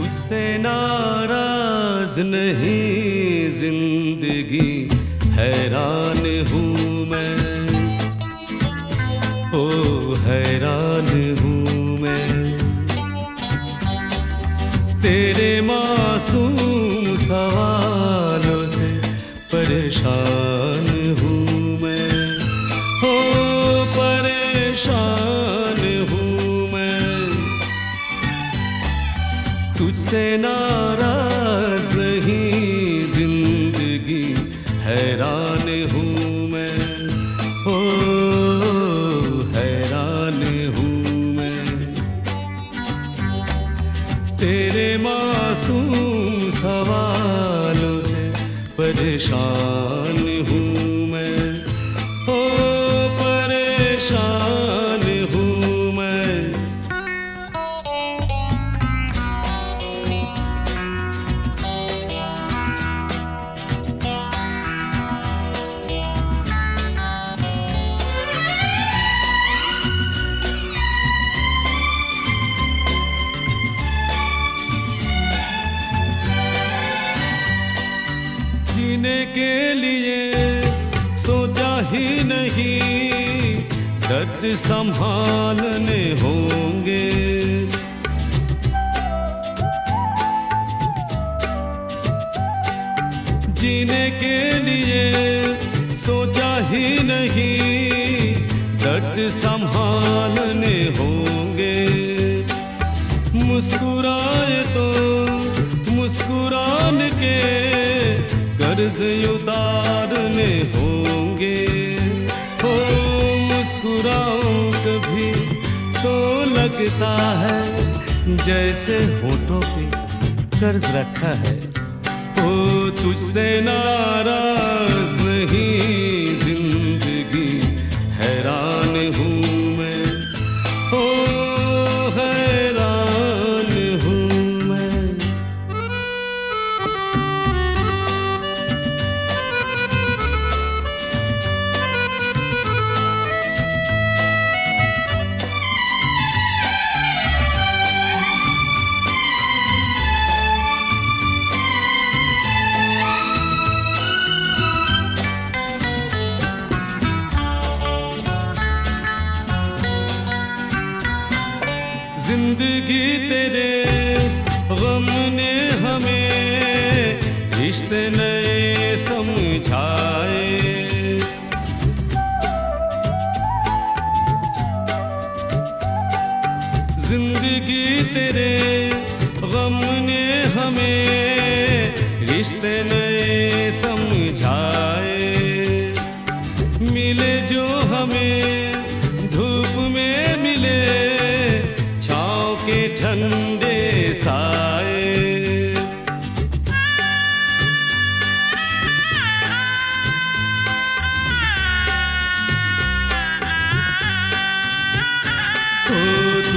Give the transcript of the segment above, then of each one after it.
तुझसे नाराज़ नहीं ज़िंदगी, हैरान हूँ मैं। ओ, हैरान हूँ मैं। तेरे मासूम सवालों से परेशान तुझसे नाराज़ नहीं ज़िंदगी, हैरान हूँ मैं। ओ, हैरान हूँ मैं। तेरे मासूम सवालों से परेशान जीने के लिए सोचा ही नहीं। दर्द संभालने होंगे। जीने के लिए सोचा ही नहीं। दर्द संभालने होंगे। मुस्कुराए तो मुस्कुरान के कर्ज उतारने होंगे। हो मुस्कुराओ कभी तो लगता है, जैसे होठों पे कर्ज रखा है। ओ तुझसे नाराज़ नहीं, ज़िंदगी हैरान हूँ। ज़िंदगी तेरे, गम ने हमें रिश्ते नए समझाए। ज़िंदगी तेरे, गम ने हमें रिश्ते नए समझाए।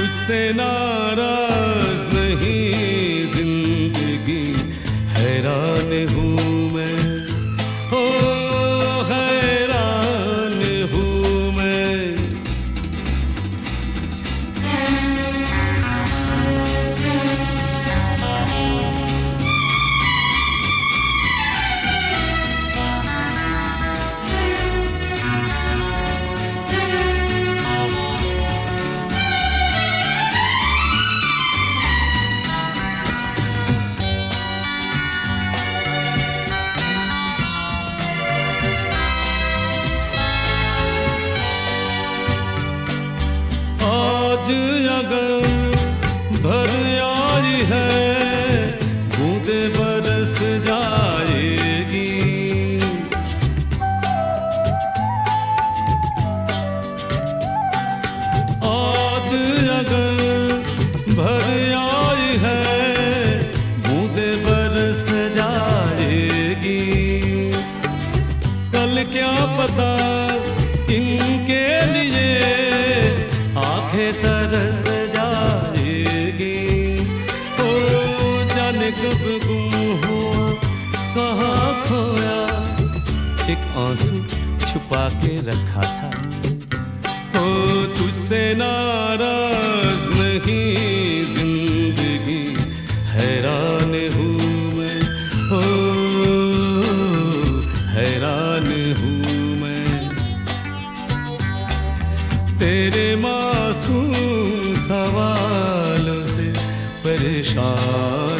तुझसे नाराज़ नहीं ज़िंदगी हैरान हूँ। ਅਜ तरस जाएगी। ओ जाने कब गुम हुआ कहाँ खोया? एक आँसू छुपा के रखा था। ओ तुझसे नाराज़ नहीं परेशानी